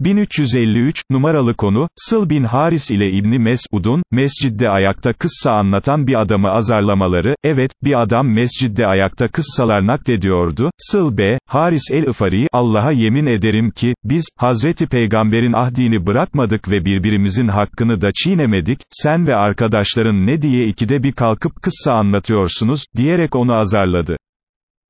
1353, numaralı konu, Sıl bin Haris ile İbni Mesud'un, mescidde ayakta kıssa anlatan bir adamı azarlamaları, evet, bir adam mescidde ayakta kıssalar naklediyordu, Sıl B. Haris el-Ifari, Allah'a yemin ederim ki, biz, Hazreti Peygamber'in ahdini bırakmadık ve birbirimizin hakkını da çiğnemedik, sen ve arkadaşların ne diye ikide bir kalkıp kıssa anlatıyorsunuz, diyerek onu azarladı.